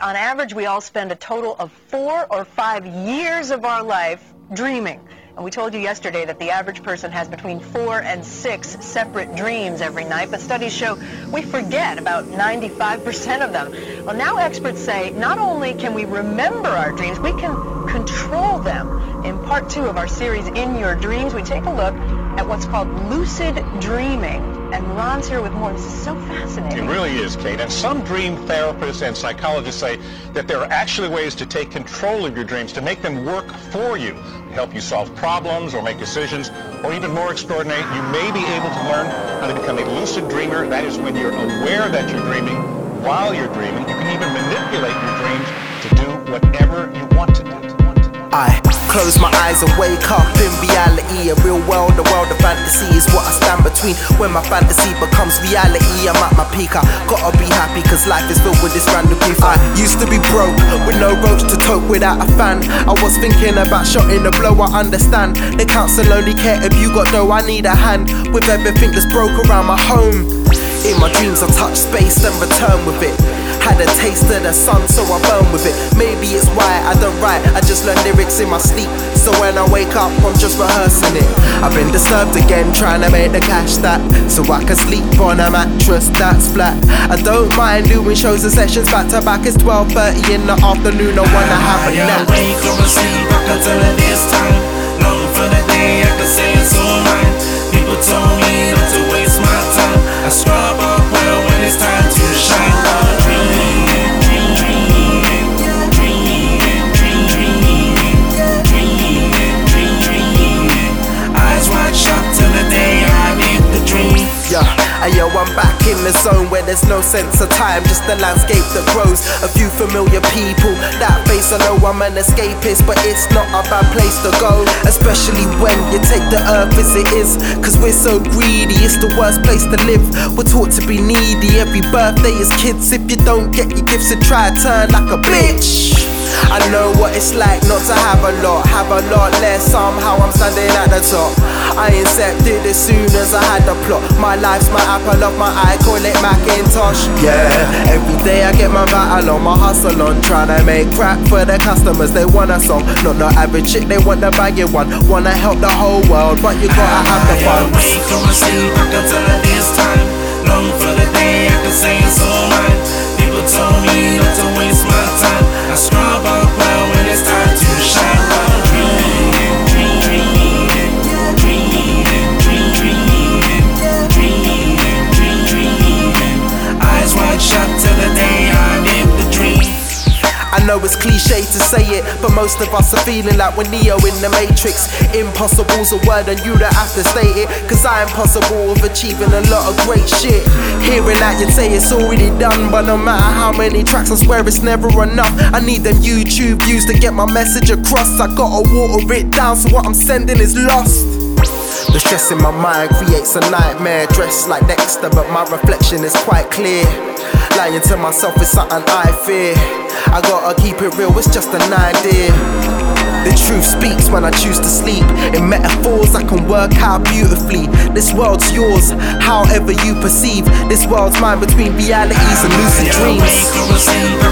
on average, we all spend a total of four or five years of our life dreaming. And we told you yesterday that the average person has between four and six separate dreams every night, but studies show we forget about 95% of them. Well, now experts say not only can we remember our dreams, we can control them. In part two of our series, In Your Dreams, we take a look at what's called lucid dreaming. And Ron's here with more. This is so fascinating. It really is, Kate. And some dream therapists and psychologists say that there are actually ways to take control of your dreams, to make them work for you, to help you solve problems or make decisions, or even more extraordinary, you may be able to learn how to become a lucid dreamer. That is when you're aware that you're dreaming while you're dreaming. You can even manipulate your dreams to do whatever you want to do. I close my eyes and wake up in reality. A real world, the world of fantasy is what I stand between. When my fantasy becomes reality, I'm at my peak. I gotta be happy, cause life is filled with this random grief. I used to be broke, with no ropes to tote without a fan. I was thinking about shotting the blow, I understand. The council only care if you got dough, I need a hand with everything that's broke around my home. In my dreams, I touch space, then return with it. Had a taste of the sun, so I burn with it. Maybe it's why I don't write, I just learn lyrics in my sleep. So when I wake up, I'm just rehearsing it. I've been disturbed again, trying to make the cash stack. So I can sleep on a mattress that's flat. I don't mind doing shows and sessions back to back. It's 12:30 in the afternoon. I wanna have a nap. I wake or sleep, I can tell it this time. Long for the day, I can say I'm in the zone where there's no sense of time, just the landscape that grows. A few familiar people that face. I know I'm an escapist, but it's not a bad place to go. Especially when you take the earth as it is, cause we're so greedy, it's the worst place to live. We're taught to be needy every birthday is kids. If you don't get your gifts, and try to turn like a bitch. I know what it's like not to have a lot, have a lot less. Somehow I'm standing at the top. I accepted as soon as I had the plot. My life's my apple of my eye, call it Macintosh. Yeah, every day I get my battle on, my hustle on, trying to make crap for the customers. They want a song, not no average chick, they want the baggy one. Wanna help the whole world, but you gotta have the fun. I wake or sleep, I this time. Long for the day, I can say it's all know it's cliche to say it, but most of us are feeling like we're Neo in the Matrix. Impossible's a word, and you don't have to state it. Cause I'm possible of achieving a lot of great shit. Hearing that you say it's already done, but no matter how many tracks, I swear it's never enough. I need them YouTube views to get my message across. I gotta water it down, so what I'm sending is lost. The stress in my mind creates a nightmare. Dressed like Dexter, but my reflection is quite clear. Lying to myself is something I fear. I gotta keep it real, it's just an idea. The truth speaks when I choose to sleep. In metaphors, I can work out beautifully. This world's yours, however you perceive. This world's mine between realities and lucid dreams.